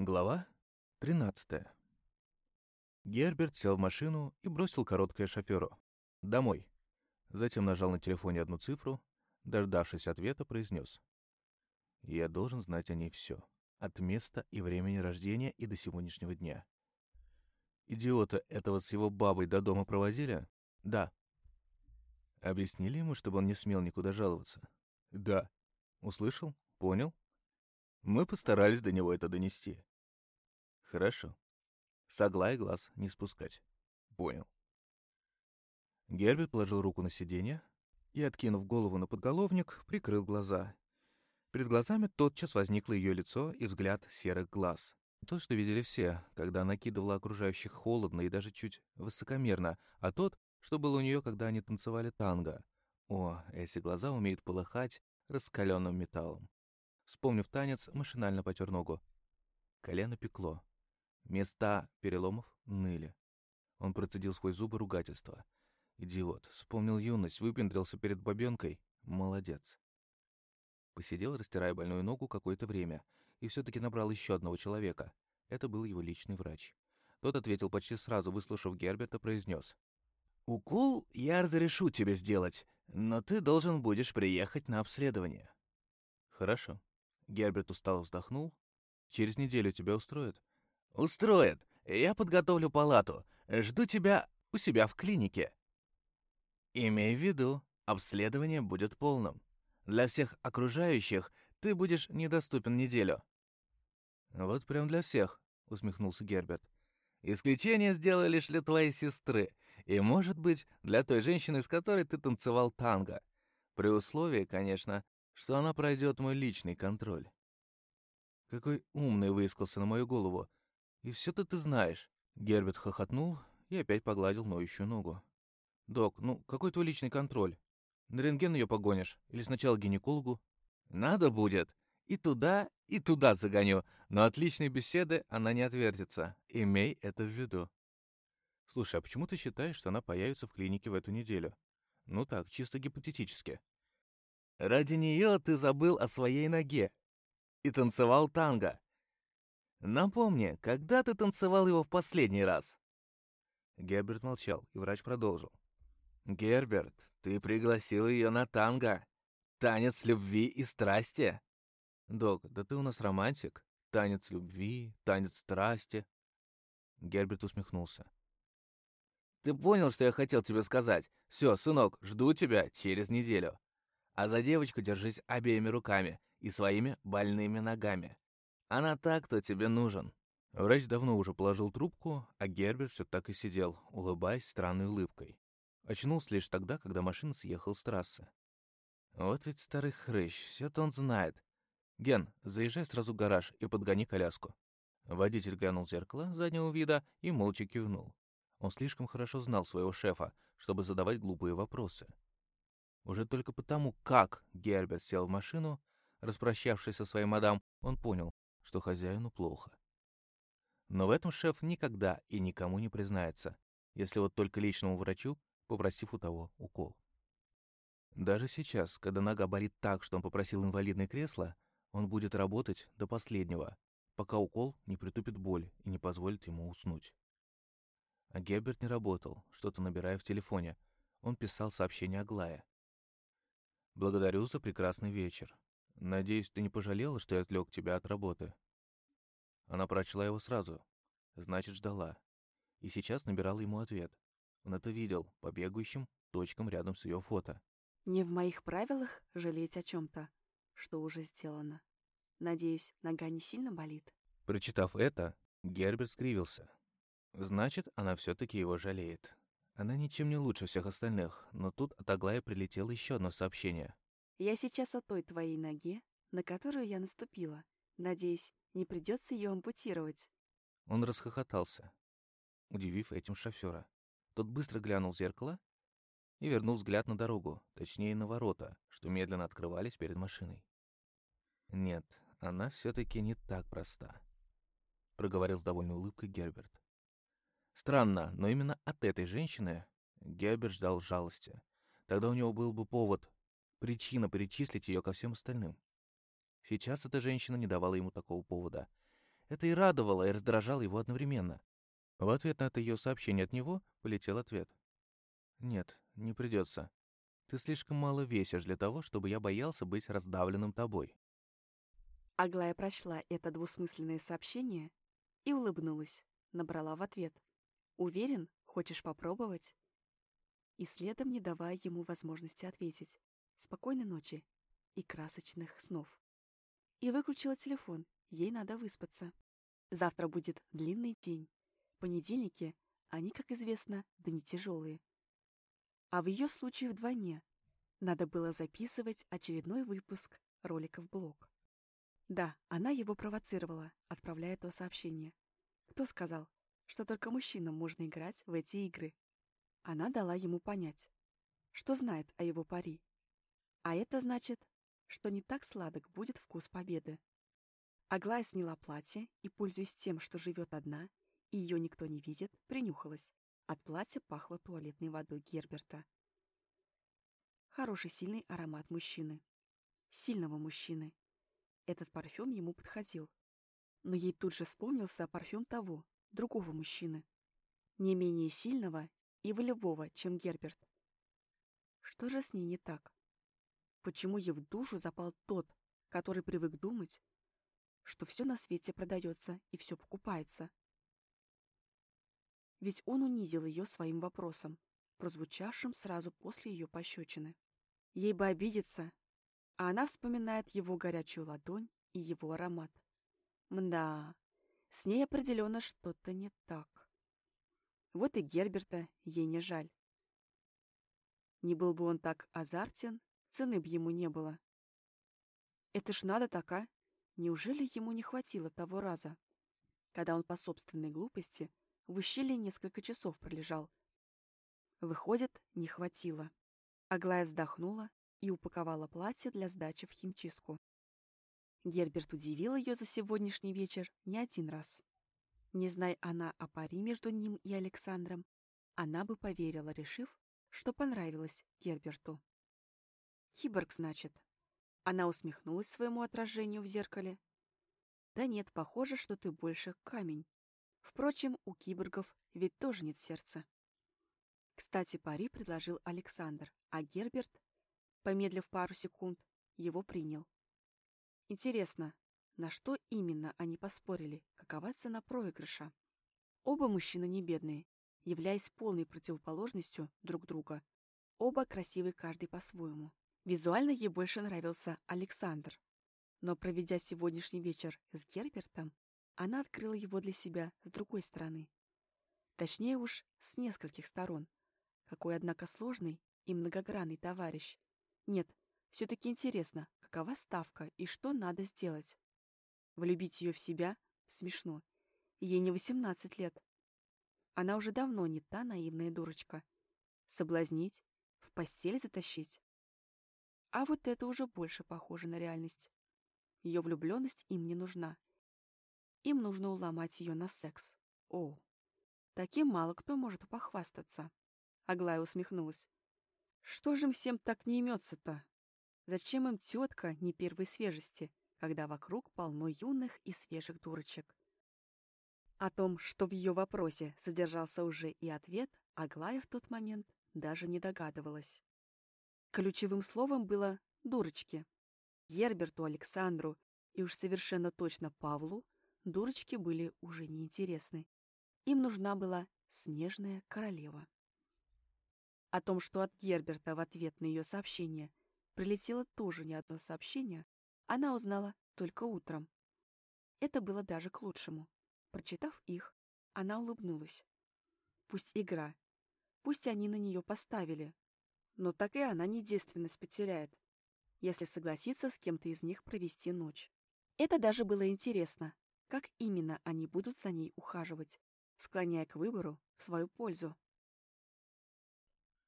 Глава 13. Герберт сел в машину и бросил короткое шоферу. «Домой». Затем нажал на телефоне одну цифру, дождавшись ответа, произнес. «Я должен знать о ней все. От места и времени рождения и до сегодняшнего дня». «Идиота этого с его бабой до дома проводили?» «Да». «Объяснили ему, чтобы он не смел никуда жаловаться?» «Да». «Услышал? Понял?» «Мы постарались до него это донести». Хорошо. Согла и глаз не спускать. Понял. Герберт положил руку на сиденье и, откинув голову на подголовник, прикрыл глаза. Перед глазами тотчас возникло ее лицо и взгляд серых глаз. То, что видели все, когда она кидывала окружающих холодно и даже чуть высокомерно, а тот, что был у нее, когда они танцевали танго. О, эти глаза умеют полыхать раскаленным металлом. Вспомнив танец, машинально потер ногу. Колено пекло. Места переломов ныли. Он процедил сквозь зубы ругательства. Идиот. Вспомнил юность, выпендрился перед бабенкой. Молодец. Посидел, растирая больную ногу какое-то время, и все-таки набрал еще одного человека. Это был его личный врач. Тот ответил почти сразу, выслушав Герберта, произнес. «Укол я разрешу тебе сделать, но ты должен будешь приехать на обследование». «Хорошо». Герберт устало вздохнул. «Через неделю тебя устроит?» «Устроят. Я подготовлю палату. Жду тебя у себя в клинике». «Имей в виду, обследование будет полным. Для всех окружающих ты будешь недоступен неделю». «Вот прям для всех», — усмехнулся Герберт. «Исключение сделали лишь для твоей сестры, и, может быть, для той женщины, с которой ты танцевал танго. При условии, конечно, что она пройдет мой личный контроль». Какой умный выискался на мою голову. И все-то ты знаешь. Герберт хохотнул и опять погладил ноющую ногу. «Док, ну какой твой личный контроль? На рентген ее погонишь? Или сначала гинекологу?» «Надо будет. И туда, и туда загоню. Но от личной беседы она не отвертится. Имей это в виду». «Слушай, а почему ты считаешь, что она появится в клинике в эту неделю?» «Ну так, чисто гипотетически». «Ради нее ты забыл о своей ноге и танцевал танго. Напомни, когда ты танцевал его в последний раз?» Герберт молчал, и врач продолжил. «Герберт, ты пригласил ее на танго. Танец любви и страсти». «Док, да ты у нас романтик. Танец любви, танец страсти». Герберт усмехнулся. «Ты понял, что я хотел тебе сказать? Все, сынок, жду тебя через неделю. А за девочку держись обеими руками и своими больными ногами. Она так, кто тебе нужен». Врач давно уже положил трубку, а Герберт все так и сидел, улыбаясь странной улыбкой. Очнулся лишь тогда, когда машина съехала с трассы. Вот ведь старый хрыщ, все-то он знает. «Ген, заезжай сразу в гараж и подгони коляску». Водитель глянул в зеркало заднего вида и молча кивнул. Он слишком хорошо знал своего шефа, чтобы задавать глупые вопросы. Уже только потому, как Герберт сел в машину, распрощавшись со своей мадам, он понял, что хозяину плохо. Но в этом шеф никогда и никому не признается, если вот только личному врачу, попросив у того укол. Даже сейчас, когда нога болит так, что он попросил инвалидное кресло, он будет работать до последнего, пока укол не притупит боль и не позволит ему уснуть. А Герберт не работал, что-то набирая в телефоне. Он писал сообщение Аглае. «Благодарю за прекрасный вечер. «Надеюсь, ты не пожалела, что я отвлек тебя от работы?» Она прочла его сразу. Значит, ждала. И сейчас набирала ему ответ. Он это видел по бегающим точкам рядом с ее фото. «Не в моих правилах жалеть о чем-то, что уже сделано. Надеюсь, нога не сильно болит?» Прочитав это, Герберт скривился. Значит, она все-таки его жалеет. Она ничем не лучше всех остальных, но тут от Аглая прилетело еще одно сообщение. Я сейчас о той твоей ноге, на которую я наступила. Надеюсь, не придется ее ампутировать». Он расхохотался, удивив этим шофера. Тот быстро глянул в зеркало и вернул взгляд на дорогу, точнее на ворота, что медленно открывались перед машиной. «Нет, она все-таки не так проста», — проговорил с довольной улыбкой Герберт. Странно, но именно от этой женщины Герберт ждал жалости. Тогда у него был бы повод причина перечислить ее ко всем остальным. Сейчас эта женщина не давала ему такого повода. Это и радовало, и раздражало его одновременно. В ответ на это ее сообщение от него полетел ответ. «Нет, не придется. Ты слишком мало весишь для того, чтобы я боялся быть раздавленным тобой». Аглая прочла это двусмысленное сообщение и улыбнулась, набрала в ответ. «Уверен, хочешь попробовать?» И следом не давая ему возможности ответить. «Спокойной ночи и красочных снов». И выключила телефон, ей надо выспаться. Завтра будет длинный день. Понедельники, они, как известно, да не тяжелые. А в ее случае вдвойне. Надо было записывать очередной выпуск ролика в блог. Да, она его провоцировала, отправляя то сообщение. Кто сказал, что только мужчинам можно играть в эти игры? Она дала ему понять, что знает о его пари. А это значит, что не так сладок будет вкус победы. Аглая сняла платье и, пользуясь тем, что живет одна, и ее никто не видит, принюхалась. От платья пахло туалетной водой Герберта. Хороший сильный аромат мужчины. Сильного мужчины, этот парфюм ему подходил. Но ей тут же вспомнился парфюм того, другого мужчины. Не менее сильного и волевого, чем Герберт. Что же с ней не так? Почему ей в душу запал тот, который привык думать, что все на свете продается и все покупается? Ведь он унизил ее своим вопросом, прозвучавшим сразу после ее пощечины. Ей бы обидеться, а она вспоминает его горячую ладонь и его аромат. Мда, с ней определенно что-то не так. Вот и Герберта ей не жаль. Не был бы он так азартен, цены б ему не было. Это ж надо так, а? Неужели ему не хватило того раза, когда он по собственной глупости в ущелье несколько часов пролежал? Выходит, не хватило. Аглая вздохнула и упаковала платье для сдачи в химчистку. Герберт удивил ее за сегодняшний вечер не один раз. Не зная она о паре между ним и Александром, она бы поверила, решив, что понравилось Герберту. «Киборг, значит?» Она усмехнулась своему отражению в зеркале. «Да нет, похоже, что ты больше камень. Впрочем, у киборгов ведь тоже нет сердца». Кстати, пари предложил Александр, а Герберт Помедлив пару секунд, его принял. Интересно, на что именно они поспорили, какова цена проигрыша? Оба мужчины не бедные, являясь полной противоположностью друг друга. Оба красивы каждый по-своему. Визуально ей больше нравился Александр. Но проведя сегодняшний вечер с Гербертом, она открыла его для себя с другой стороны. Точнее уж, с нескольких сторон. Какой, однако, сложный и многогранный товарищ. Нет, все-таки интересно, какова ставка и что надо сделать. Влюбить ее в себя смешно. Ей не 18 лет. Она уже давно не та наивная дурочка. Соблазнить, в постель затащить. А вот это уже больше похоже на реальность. Ее влюбленность им не нужна. Им нужно уломать ее на секс. О, таким мало кто может похвастаться. Аглая усмехнулась. Что же им всем так не имется-то? Зачем им тетка не первой свежести, когда вокруг полно юных и свежих дурочек? О том, что в ее вопросе содержался уже и ответ, Аглая в тот момент даже не догадывалась. Ключевым словом было «дурочки». Герберту, Александру и уж совершенно точно Павлу дурочки были уже неинтересны. Им нужна была снежная королева. О том, что от Герберта в ответ на ее сообщение прилетело тоже не одно сообщение, она узнала только утром. Это было даже к лучшему. Прочитав их, она улыбнулась. Пусть игра, пусть они на нее поставили, но так и она не девственность потеряет, если согласится с кем-то из них провести ночь. Это даже было интересно, как именно они будут за ней ухаживать, склоняя к выбору в свою пользу.